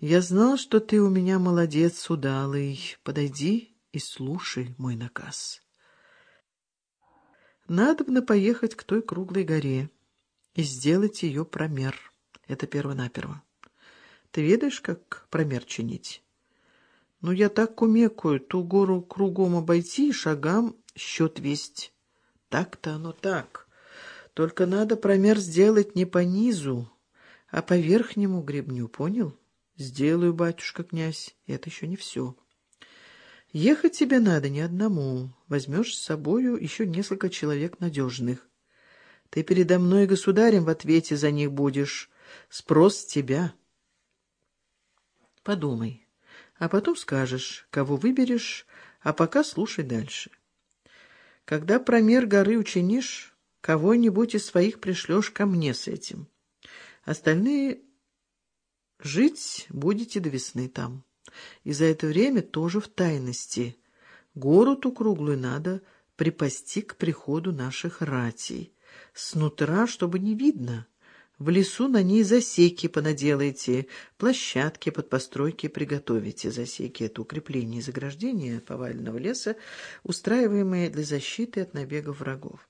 Я знал, что ты у меня молодец, удалый. Подойди и слушай мой наказ. Надобно поехать к той круглой горе и сделать ее промер. Это перво-наперво. Ты ведаешь, как промер чинить? Ну, я так кумекаю, ту гору кругом обойти и шагам счет весть. Так-то оно так. Только надо промер сделать не по низу, а по верхнему гребню, понял? — Сделаю, батюшка, князь, это еще не все. Ехать тебе надо не одному. Возьмешь с собою еще несколько человек надежных. Ты передо мной государем в ответе за них будешь. Спрос тебя. Подумай, а потом скажешь, кого выберешь, а пока слушай дальше. Когда промер горы учинишь, кого-нибудь из своих пришлешь ко мне с этим. Остальные Жить будете до весны там. И за это время тоже в тайности. Гору ту круглую надо припасти к приходу наших ратей. Снутра, чтобы не видно. В лесу на ней засеки понаделайте, площадки под постройки приготовите. Засеки — это укрепление и заграждение поваленного леса, устраиваемые для защиты от набегов врагов.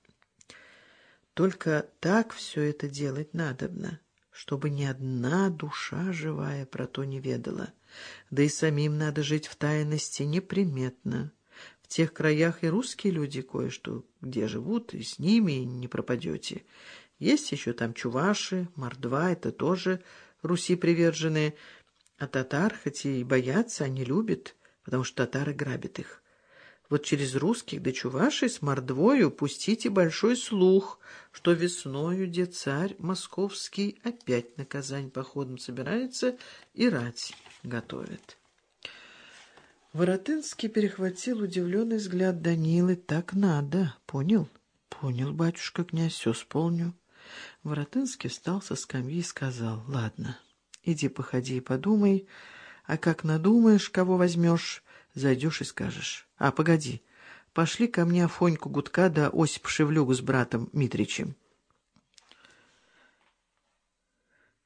Только так все это делать надобно чтобы ни одна душа живая про то не ведала. Да и самим надо жить в тайности неприметно. В тех краях и русские люди кое-что где живут, и с ними не пропадете. Есть еще там чуваши, мордва, это тоже Руси приверженные. А татар, хоть и боятся, они любят, потому что татары грабят их. Вот через русских да чувашей с мордвою пустите большой слух, что весною де царь московский опять на Казань походом собирается и рать готовит. Воротынский перехватил удивленный взгляд Данилы. «Так надо. Понял?» «Понял, батюшка, князь, все сполню». Воротынский встал со скамьи и сказал, «Ладно, иди походи и подумай, а как надумаешь, кого возьмешь, Зайдешь и скажешь. А, погоди, пошли ко мне Афоньку Гудка да Осип Шевлюгу с братом Митричем.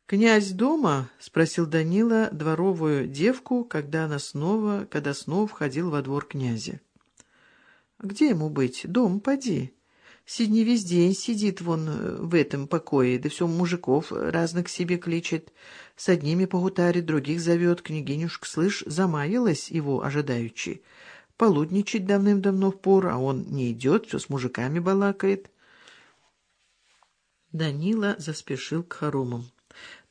«Князь дома?» — спросил Данила дворовую девку, когда она снова, когда снова входил во двор князя. «Где ему быть? Дом, поди. Сидни весь день сидит вон э, в этом покое, да все мужиков разных себе кличет. С одними погутарит, других зовет. Княгинюшка, слышь, замаялась его ожидаючи. Полудничать давным-давно в пор, а он не идет, все с мужиками балакает. Данила заспешил к хоромам.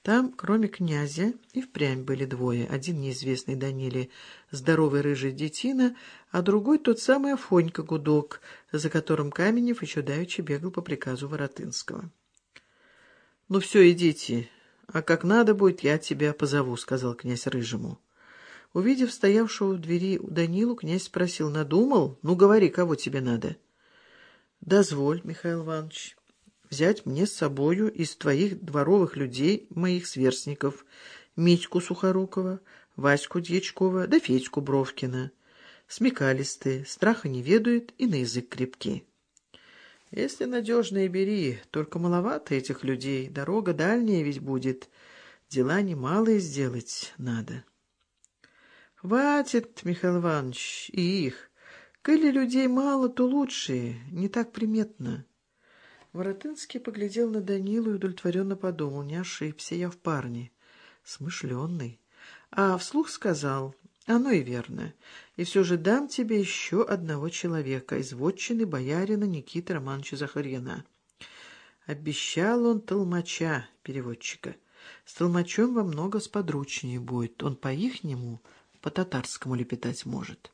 Там, кроме князя, и впрямь были двое. Один неизвестный Даниле, здоровый рыжий детина, а другой тот самый Афонька Гудок, за которым Каменев еще давеча бегал по приказу Воротынского. — Ну все, идите, «А как надо будет, я тебя позову», — сказал князь Рыжему. Увидев стоявшего в двери у Данилу, князь спросил, «Надумал? Ну, говори, кого тебе надо?» «Дозволь, Михаил Иванович, взять мне с собою из твоих дворовых людей, моих сверстников, Митьку Сухорукова, Ваську Дьячкова да Федьку Бровкина. Смекалистые, страха не ведают и на язык крепки». Если надежные бери, только маловато этих людей, дорога дальняя ведь будет, дела немалые сделать надо. Хватит, Михаил Иванович, и их. Коли людей мало, то лучше, не так приметно. Воротынский поглядел на Данилу и удовлетворенно подумал, не ошибся я в парне, смышленный. А вслух сказал, оно и верно. И все же дам тебе еще одного человека из боярина Никиты Романовича Захарьяна. Обещал он толмача, переводчика. С толмачом во много сподручнее будет. Он по-ихнему, по-татарскому лепетать может.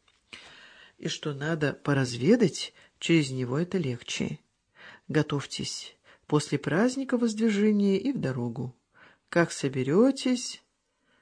И что надо поразведать, через него это легче. Готовьтесь. После праздника воздвижения и в дорогу. Как соберетесь,